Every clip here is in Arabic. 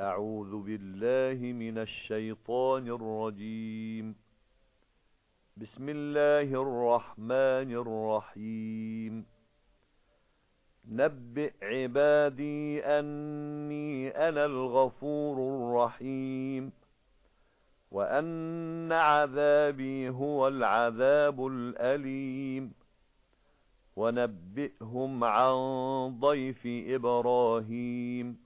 أعوذ بالله من الشيطان الرجيم. بسم الله الرحمن الرحيم. نبئ عبادي أني أنا الغفور الرحيم. وأن عذابي هو العذاب الأليم. ونبئهم عن ضيف إبراهيم.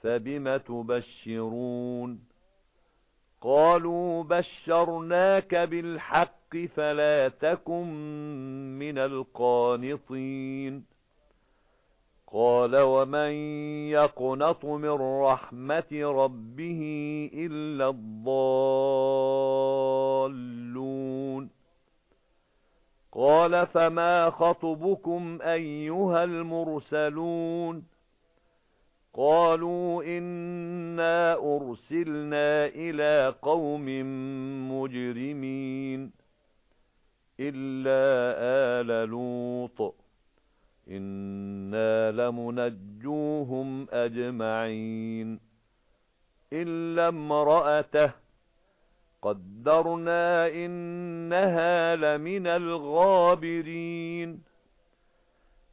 فبم تبشرون قالوا بشرناك بالحق فلا تكن من القانطين قال ومن يقنط من رحمة ربه إلا الضالون قال فما خطبكم أيها المرسلون قالوا إنا أرسلنا إلى قوم مجرمين إلا آل لوط إنا لمنجوهم أجمعين إلا امرأته قدرنا إنها لمن الغابرين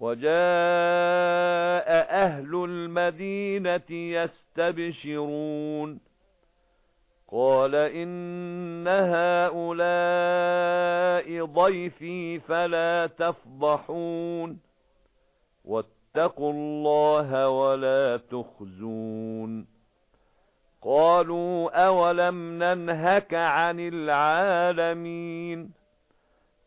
وَجَاءَ أَهْلُ الْمَدِينَةِ يَسْتَبْشِرُونَ. قَالَ إِنَّ هَؤُلَاءِ ضَيْفِي فَلَا تَفْضَحُونِ. وَاتَّقُوا اللَّهَ وَلَا تُخْزُونِ. قَالُوا أَوَلَمْ نَنْهَكَ عَنِ الْعَالَمِينَ؟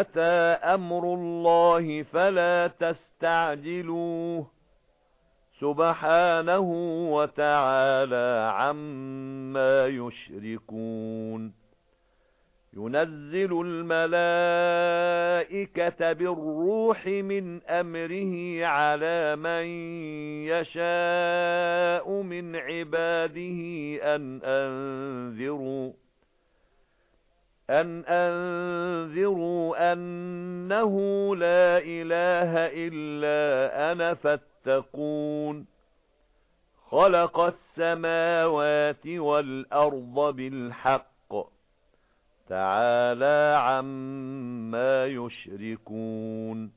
أَتَى أَمْرُ اللَّهِ فَلَا تَسْتَعْجِلُوهُ سُبْحَانَهُ وَتَعَالَى عَمَّا يُشْرِكُونَ يُنَزِّلُ الْمَلَائِكَةَ بِالرُّوحِ مِنْ أَمْرِهِ عَلَى مَن يَشَاءُ مِنْ عِبَادِهِ أَنْ أَنذِرُوا أَنْ أَنذِرُوا أَنَّهُ لَا إِلَٰهَ إِلَّا أَنَا فَاتَّقُونِ خَلَقَ السَّمَاوَاتِ وَالْأَرْضَ بِالْحَقِّ تَعَالَى عَمَّا يُشْرِكُونَ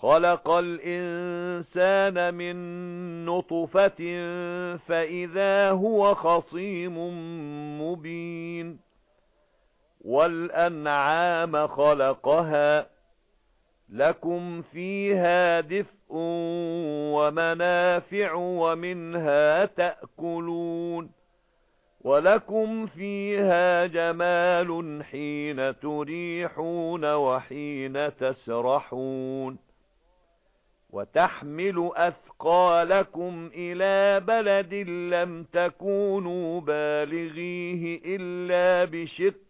خَلَقَ الْإِنسَانَ مِنْ نُطْفَةٍ فَإِذَا هُوَ خَصِيمٌ مُبِينٌ وَالْأَنْعَامَ خَلَقَهَا لَكُمْ فِيهَا دِفْءٌ وَمَنَافِعُ وَمِنْهَا تَأْكُلُونَ وَلَكُمْ فِيهَا جَمَالٌ حِينَ تُرِيحُونَ وَحِينَ تَسْرَحُونَ وَتَحْمِلُ أَثْقَالَكُمْ إِلَى بَلَدٍ لَّمْ تَكُونُوا بَالِغِيهِ إِلَّا بِشِقِّ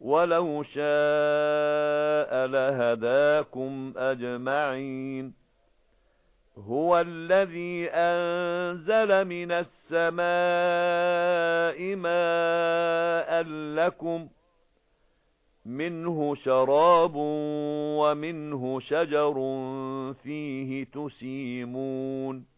وَلَوْ شَاءَ لَهَدَاكُمْ أَجْمَعِينَ هُوَ الَّذِي أَنزَلَ مِنَ السَّمَاءِ مَاءً لَّكُمْ مِنْهُ شَرَابٌ وَمِنْهُ شَجَرٌ فِيهِ تُسِيمُونَ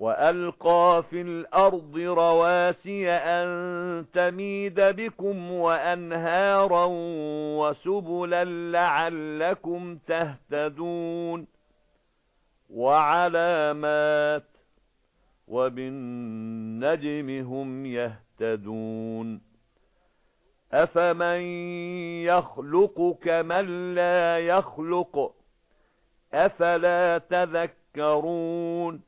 وَأَلْقَى فِي الْأَرْضِ رَوَاسِيَ أَن تَمِيدَ بِكُمْ وَأَنْهَارًا وَسُبُلًا لَعَلَّكُمْ تَهْتَدُونَ وَعَلَامَاتٍ وَبِالنَّجْمِ هُمْ يَهْتَدُونَ أَفَمَن يَخْلُقُ كَمَن لَّا يَخْلُقُ أَفَلَا تَذَكَّرُونَ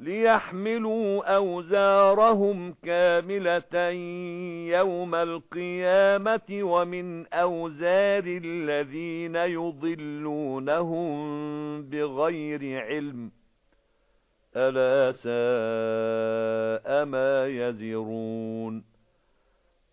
لِيَحْمِلُوا أَوْزَارَهُمْ كَامِلَةً يَوْمَ الْقِيَامَةِ وَمِنْ أَوْزَارِ الَّذِينَ يُضِلُّونَهُم بِغَيْرِ عِلْمٍ أَلَا سَاءَ مَا يَزِرُونَ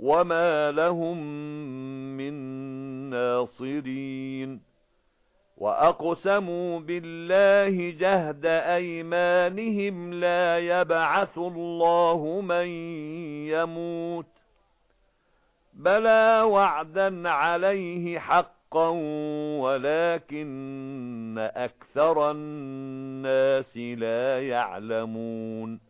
وَمَا لَهُم مِّن نَّاصِرِينَ وَأَقْسَمُوا بِاللَّهِ جَهْدَ أَيْمَانِهِمْ لَا يَبْعَثُ اللَّهُ مَن يَمُوتُ بَلَى وَعْدًا عَلَيْهِ حَقًّا وَلَكِنَّ أَكْثَرَ النَّاسِ لَا يَعْلَمُونَ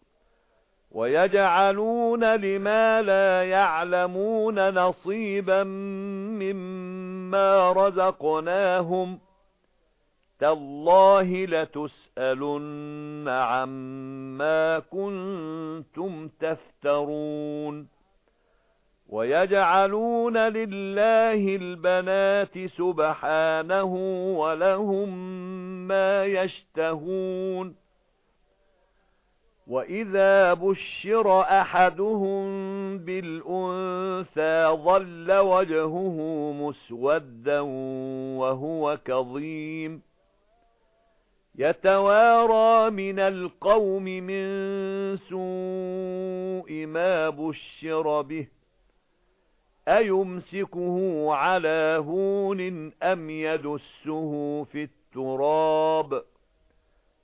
وَيَجْعَلُونَ لِمَا لَا يَعْلَمُونَ نَصِيبًا مِّمَّا رَزَقْنَاهُمْ تَاللَّهِ لَتُسْأَلُنَّ عَمَّا كُنتُمْ تَفْتَرُونَ وَيَجْعَلُونَ لِلَّهِ الْبَنَاتِ سُبْحَانَهُ وَلَهُم مَّا يَشْتَهُونَ وَإِذَا بُشِّرَ أَحَدُهُم بِالْأُنثَىٰ ظَلَّ وَجْهُهُ مُسْوَدًّا وَهُوَ كَظِيمٌ يَتَوَارَى مِنَ الْقَوْمِ مِنْ سُوءِ مَا بُشِّرَ بِهِ أَيُمْسِكُهُ عَلَى هُونٍ أَمْ يَدُسُّهُ فِي التُّرَابِ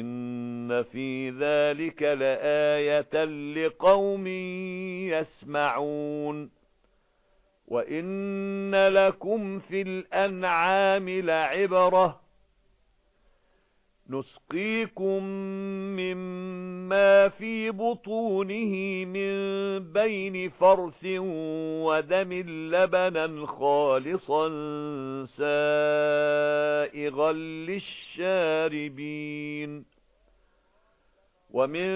إِنَّ فِي ذَلِكَ لَآيَةً لِقَوْمٍ يَسْمَعُونَ وَإِنَّ لَكُمْ فِي الْأَنْعَامِ لَعِبْرَةً نُسْقِيكُم مِّمَّا فِي بُطُونِهِ مِن بَيْنِ فَرْثٍ وَدَمٍ لَّبَنًا خَالِصًا سَائِغًا لِّلشَّارِبِينَ وَمِن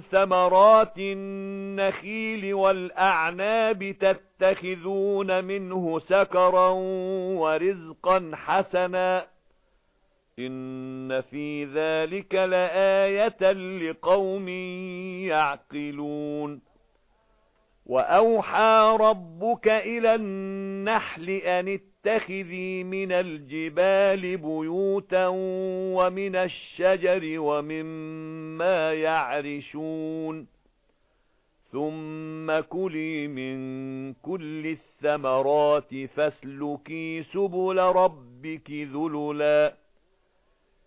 ثَمَرَاتِ النَّخِيلِ وَالْأَعْنَابِ تَتَّخِذُونَ مِنْهُ سَكَرًا وَرِزْقًا حَسَنًا إِنَّ فِي ذَلِكَ لَآيَةً لِقَوْمٍ يَعْقِلُونَ وَأَوْحَى رَبُّكَ إِلَى النَّحْلِ أَنِ اتَّخِذِي مِنَ الْجِبَالِ بُيُوتًا وَمِنَ الشَّجَرِ وَمِمَّا يَعْرِشُونَ ثُمَّ كُلِي مِن كُلِّ الثَّمَرَاتِ فَاسْلُكِي سُبُلَ رَبِّكِ ذُلُلًا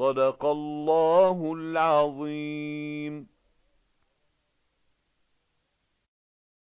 صدق الله العظيم.